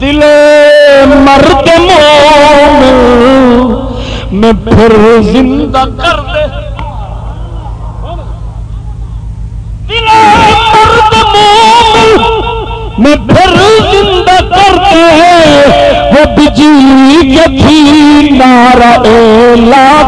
دل مرد مومن، میں پھر زندہ کر دے۔ دل مرد مومن، میں پھر زندہ کر دے۔ وہ بجلی کے تھی نارا لا